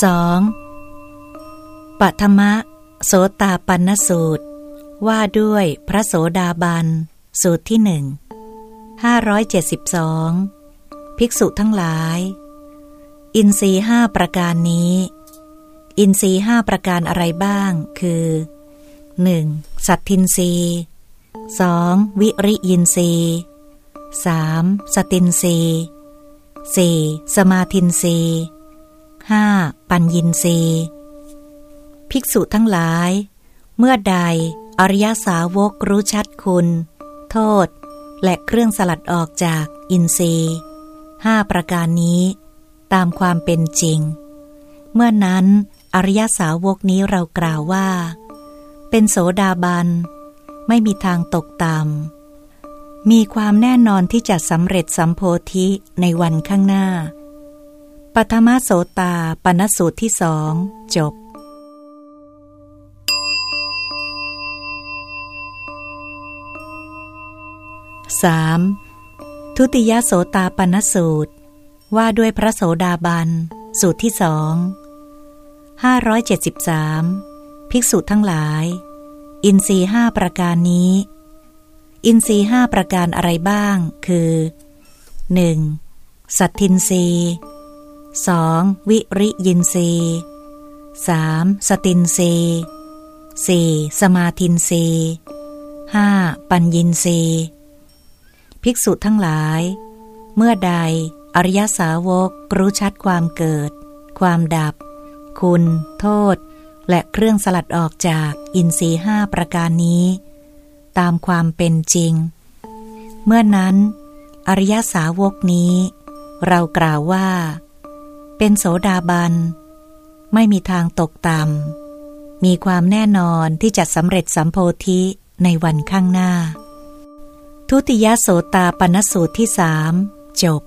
2. ปัทมะ โสตาปันสูตร ว่าด้วยพระโสดาบัน สูตรที่หนึ่งห้าร้อยเจ็ดสิบสองภิกษุทั้งหลาย อินทรีห้าประการนี้ อินทรีห้าประการอะไรบ้าง คือ 1. สัตทินรี 2. วิริยินรี 3. สตินรี 4. สมาธินรี 5. ปัญญินรีภิกษุทั้งหลาย เมื่อใดอริยสาวกรู้ชัดคุณ โทษ และเครื่องสลัดออกจากอินทรีย์ห้าประการนี้ ตามความเป็นจริง เมื่อนั้นอริยสาวกนี้เรากล่าวว่า เป็นโสดาบัน ไม่มีทางตกต่ำมีความแน่นอนที่จะสำเร็จสัมโพธิในวันข้างหน้า ปัทมาโสตาปนสูตรที่สองจบ 3. ทุติยโสตาปนสูตร ว่าด้วยพระโสดาบัน สูตรที่สองห้าร้อยเจ็ดสิบสามภิกษุทั้งหลาย อินทรีห้าประการนี้ อินทรีห้าประการอะไรบ้าง คือ 1. สัตทินรี 2. วิริยินรี 3. สตินรี 4. สมาธินรี 5. ปัญญินรีภิกษุทั้งหลาย เมื่อใดอริยสาวกรู้ชัดความเกิด ความดับ คุณ โทษ และเครื่องสลัดออกจากอินทรีห้าประการนี้ ตามความเป็นจริง เมื่อนั้น อริยสาวกนี้ เรากล่าวว่า เป็นโสดาบัน ไม่มีทางตกต่ำ มีความแน่นอนที่จะสำเร็จสัมโพธิในวันข้างหน้า ทุติยโสตาปนสูตรที่สามจบ